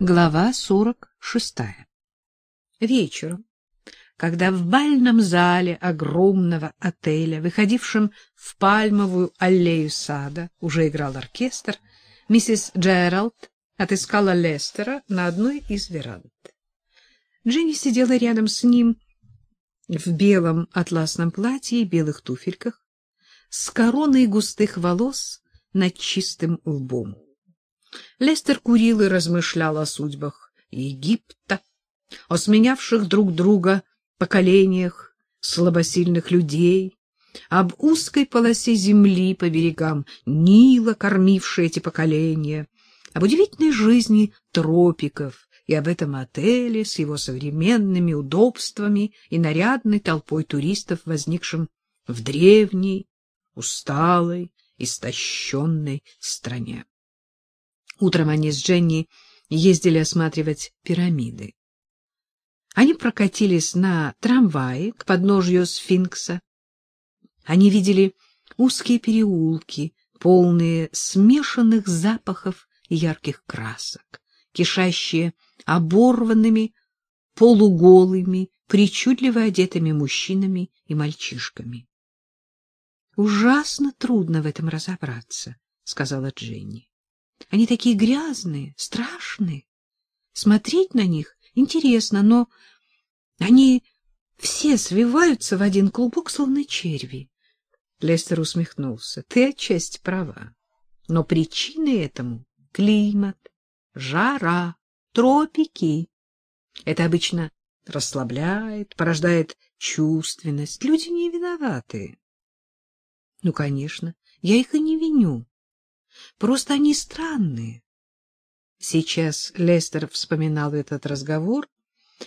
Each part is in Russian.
Глава сорок шестая. Вечером, когда в бальном зале огромного отеля, выходившем в пальмовую аллею сада, уже играл оркестр, миссис Джеральд отыскала Лестера на одной из веранд. Дженни сидела рядом с ним в белом атласном платье и белых туфельках, с короной густых волос над чистым лбом. Лестер курил и размышлял о судьбах Египта, о сменявших друг друга поколениях слабосильных людей, об узкой полосе земли по берегам Нила, кормившей эти поколения, об удивительной жизни тропиков и об этом отеле с его современными удобствами и нарядной толпой туристов, возникшим в древней, усталой, истощенной стране. Утром они с Дженни ездили осматривать пирамиды. Они прокатились на трамвае к подножью сфинкса. Они видели узкие переулки, полные смешанных запахов и ярких красок, кишащие оборванными, полуголыми, причудливо одетыми мужчинами и мальчишками. — Ужасно трудно в этом разобраться, — сказала Дженни. Они такие грязные, страшные. Смотреть на них интересно, но они все свиваются в один клубок, словно черви. Лестер усмехнулся. Ты отчасти права. Но причиной этому климат, жара, тропики. Это обычно расслабляет, порождает чувственность. Люди не виноваты. Ну, конечно, я их и не виню. Просто они странные. Сейчас Лестер вспоминал этот разговор,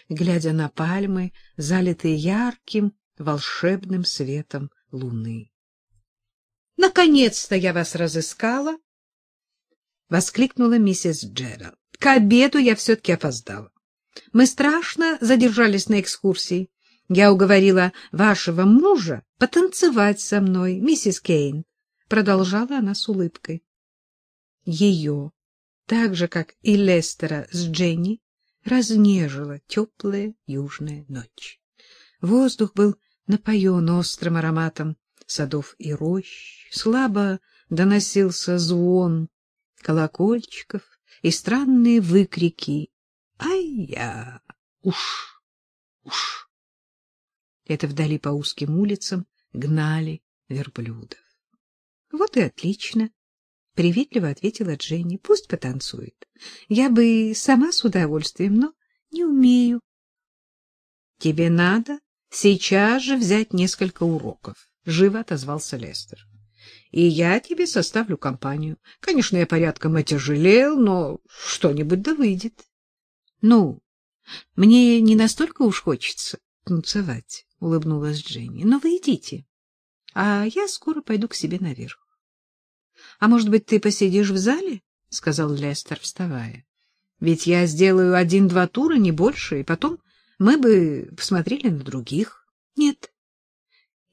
глядя на пальмы, залитые ярким волшебным светом луны. — Наконец-то я вас разыскала! — воскликнула миссис Джеральд. — К обеду я все-таки опоздала. Мы страшно задержались на экскурсии. Я уговорила вашего мужа потанцевать со мной, миссис Кейн, — продолжала она с улыбкой. Ее, так же, как и Лестера с Дженни, разнежила теплая южная ночь. Воздух был напоен острым ароматом садов и рощ, слабо доносился звон колокольчиков и странные выкрики «Ай-я! Уж! Уж!» Это вдали по узким улицам гнали верблюдов. Вот и отлично. — приветливо ответила Дженни. — Пусть потанцует. Я бы сама с удовольствием, но не умею. — Тебе надо сейчас же взять несколько уроков, — живо отозвался Лестер. — И я тебе составлю компанию. Конечно, я порядком отяжелел, но что-нибудь да выйдет. — Ну, мне не настолько уж хочется танцевать, — улыбнулась Дженни. — Но вы идите, а я скоро пойду к себе наверх. — А может быть, ты посидишь в зале? — сказал Лестер, вставая. — Ведь я сделаю один-два тура, не больше, и потом мы бы посмотрели на других. — Нет,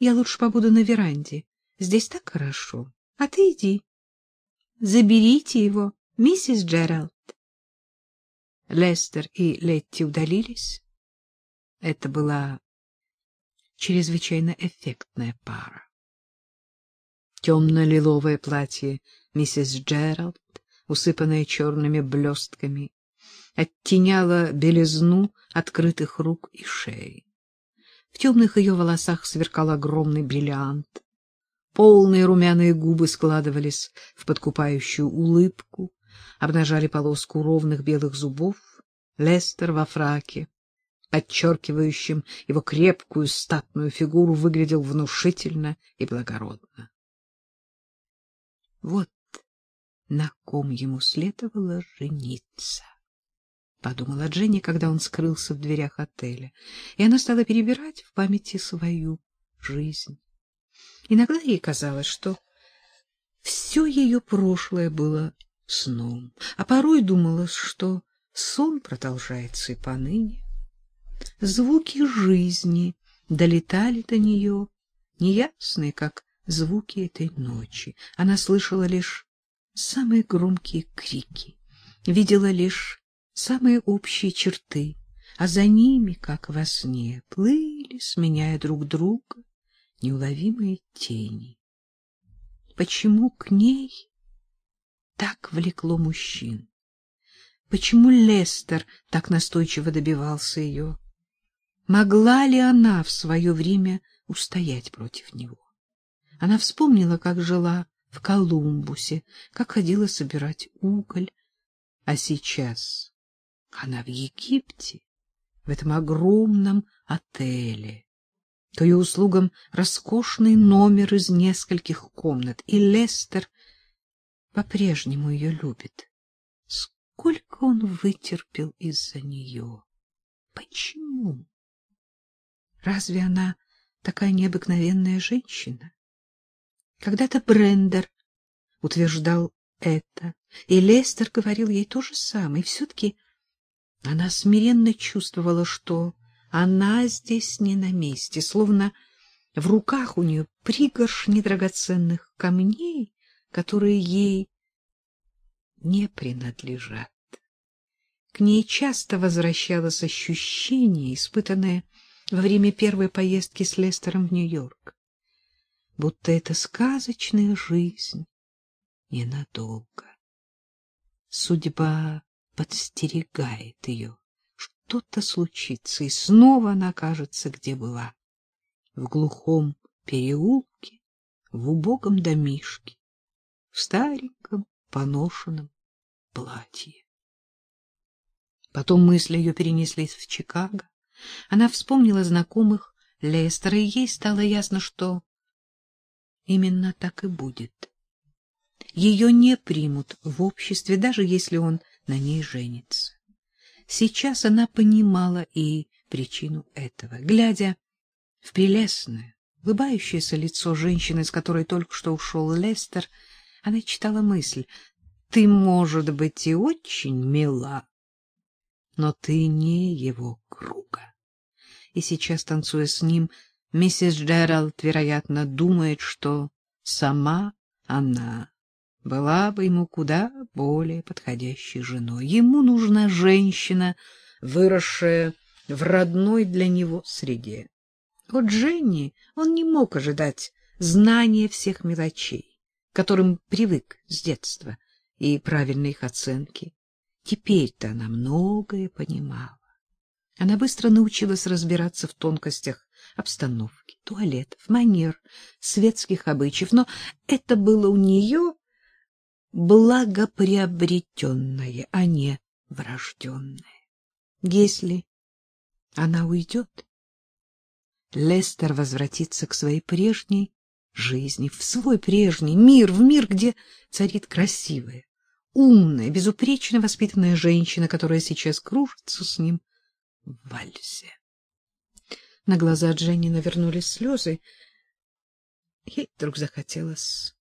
я лучше побуду на веранде. Здесь так хорошо. А ты иди. Заберите его, миссис Джеральд. Лестер и Летти удалились. Это была чрезвычайно эффектная пара. Темно-лиловое платье миссис Джеральд, усыпанное черными блестками, оттеняло белизну открытых рук и шеи. В темных ее волосах сверкал огромный бриллиант. Полные румяные губы складывались в подкупающую улыбку, обнажали полоску ровных белых зубов. Лестер во фраке, подчеркивающим его крепкую статную фигуру, выглядел внушительно и благородно. Вот на ком ему следовало жениться. — подумала Дженни, когда он скрылся в дверях отеля, и она стала перебирать в памяти свою жизнь. Иногда ей казалось, что все ее прошлое было сном, а порой думала, что сон продолжается и поныне. Звуки жизни долетали до нее, неясные, как звуки этой ночи. Она слышала лишь самые громкие крики, видела лишь самые общие черты, а за ними, как во сне, плыли, сменяя друг друга, неуловимые тени. Почему к ней так влекло мужчин? Почему Лестер так настойчиво добивался ее? Могла ли она в свое время устоять против него? Она вспомнила, как жила в Колумбусе, как ходила собирать уголь, а сейчас она в Египте, в этом огромном отеле. К ее услугам роскошный номер из нескольких комнат, и Лестер по-прежнему ее любит. Сколько он вытерпел из-за нее? Почему? Разве она такая необыкновенная женщина? Когда-то Брендер утверждал это, и Лестер говорил ей то же самое, и все-таки она смиренно чувствовала, что она здесь не на месте, словно в руках у нее пригоршни драгоценных камней, которые ей не принадлежат. К ней часто возвращалось ощущение, испытанное во время первой поездки с Лестером в Нью-Йорк, будто это сказочная жизнь ненадолго. Судьба подстерегает ее. Что-то случится, и снова она окажется, где была. В глухом переулке, в убогом домишке, в стареньком поношенном платье. Потом мысли ее перенеслись в Чикаго. Она вспомнила знакомых Лестера, и ей стало ясно, что именно так и будет. Ее не примут в обществе, даже если он на ней женится. Сейчас она понимала и причину этого. Глядя в прелестное, улыбающееся лицо женщины, с которой только что ушел Лестер, она читала мысль «Ты, может быть, и очень мила, но ты не его круга». И сейчас, танцуя с ним, миссис Джеральд, вероятно, думает, что сама она была бы ему куда более подходящей женой. Ему нужна женщина, выросшая в родной для него среде. От Дженни он не мог ожидать знания всех мелочей, к которым привык с детства, и правильной их оценки. Теперь-то она многое понимала. Она быстро научилась разбираться в тонкостях обстановки, туалетов, манер, светских обычаев, но это было у нее благоприобретенное, а не врожденное. Если она уйдет, Лестер возвратится к своей прежней жизни, в свой прежний мир, в мир, где царит красивая, умная, безупречно воспитанная женщина, которая сейчас кружится с ним в вальсе. На глаза Дженни навернулись слезы. Ей вдруг захотелось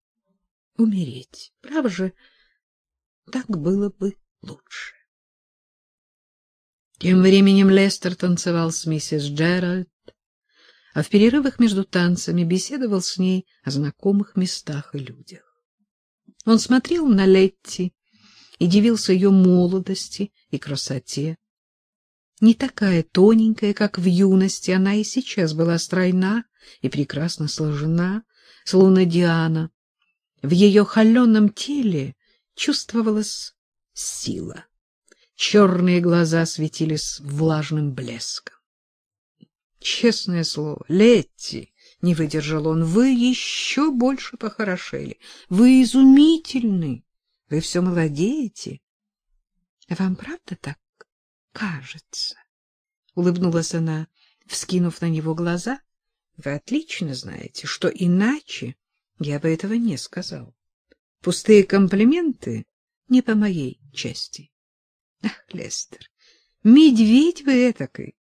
умереть. Право же, так было бы лучше. Тем временем Лестер танцевал с миссис Джеральд, а в перерывах между танцами беседовал с ней о знакомых местах и людях. Он смотрел на Летти и дивился ее молодости и красоте. Не такая тоненькая, как в юности, она и сейчас была стройна и прекрасно сложена, словно Диана, в ее холеном теле чувствовалась сила. Черные глаза светились влажным блеском. Честное слово, Летти, не выдержал он, вы еще больше похорошели. Вы изумительны. Вы все молодеете. Вам правда так кажется? Улыбнулась она, вскинув на него глаза. Вы отлично знаете, что иначе я бы этого не сказал. Пустые комплименты не по моей части. Ах, Лестер, медведь вы этакой.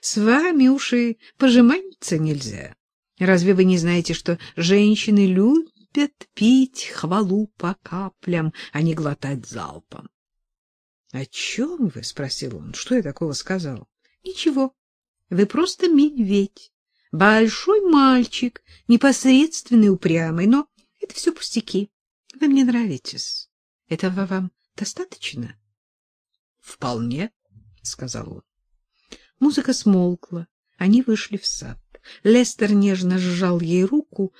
С вами уж и пожиматься нельзя. Разве вы не знаете, что женщины любят пить хвалу по каплям, а не глотать залпом? — О чем вы? — спросил он. — Что я такого сказал? — Ничего. Вы просто медведь. Большой мальчик, непосредственный, упрямый, но это все пустяки. Вы мне нравитесь. Этого вам достаточно? Вполне, сказал он. Музыка смолкла. Они вышли в сад. Лестер нежно сжал ей руку.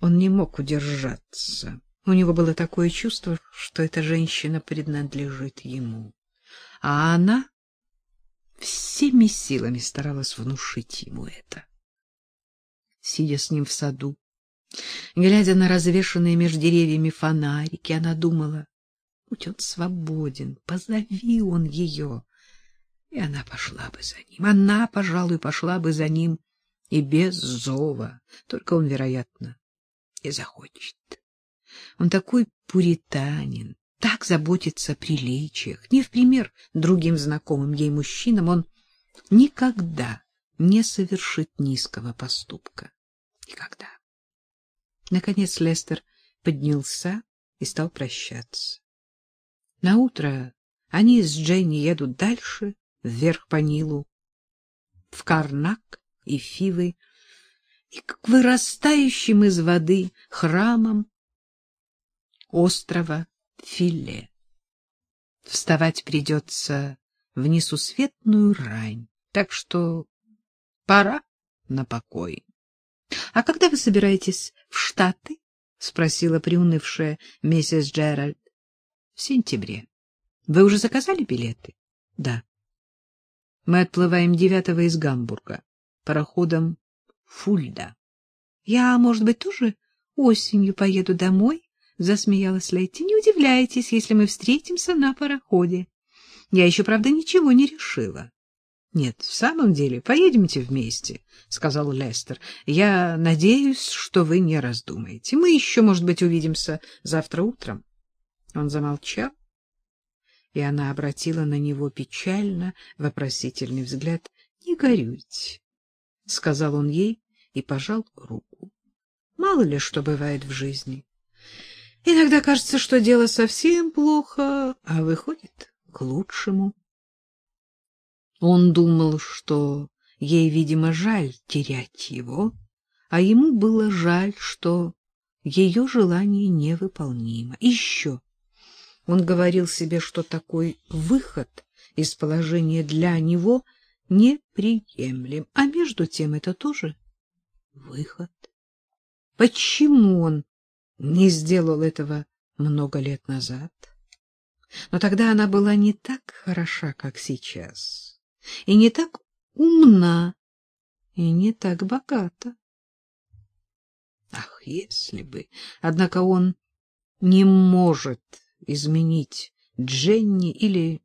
Он не мог удержаться. У него было такое чувство, что эта женщина принадлежит ему. А она всеми силами старалась внушить ему это. Сидя с ним в саду, глядя на развешанные между деревьями фонарики, она думала, будь он свободен, позови он ее. И она пошла бы за ним. Она, пожалуй, пошла бы за ним и без зова. Только он, вероятно, и захочет. Он такой пуританин, так заботится о приличиях. Не в пример другим знакомым ей мужчинам он никогда не совершит низкого поступка. Никогда. Наконец Лестер поднялся и стал прощаться. На утро они с Дженни едут дальше, вверх по Нилу, в Карнак и Фивы, и к вырастающим из воды храмам острова Филе. Вставать придется в несусветную рань, так что пора на покой. — А когда вы собираетесь в Штаты? — спросила приунывшая миссис Джеральд. — В сентябре. Вы уже заказали билеты? — Да. Мы отплываем девятого из Гамбурга пароходом Фульда. — Я, может быть, тоже осенью поеду домой? — засмеялась Летти. — Не удивляйтесь, если мы встретимся на пароходе. Я еще, правда, ничего не решила. — Нет, в самом деле, поедемте вместе, — сказал Лестер. — Я надеюсь, что вы не раздумаете. Мы еще, может быть, увидимся завтра утром. Он замолчал, и она обратила на него печально вопросительный взгляд. — Не горюйте, — сказал он ей и пожал руку. — Мало ли что бывает в жизни. Иногда кажется, что дело совсем плохо, а выходит к лучшему. Он думал, что ей, видимо, жаль терять его, а ему было жаль, что ее желание невыполнимо. Еще он говорил себе, что такой выход из положения для него неприемлем, а между тем это тоже выход. Почему он не сделал этого много лет назад. Но тогда она была не так хороша, как сейчас, и не так умна, и не так богата. Ах, если бы! Однако он не может изменить Дженни или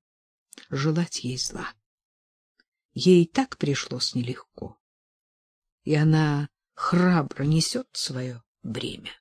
желать ей зла. Ей так пришлось нелегко, и она храбро несет свое бремя.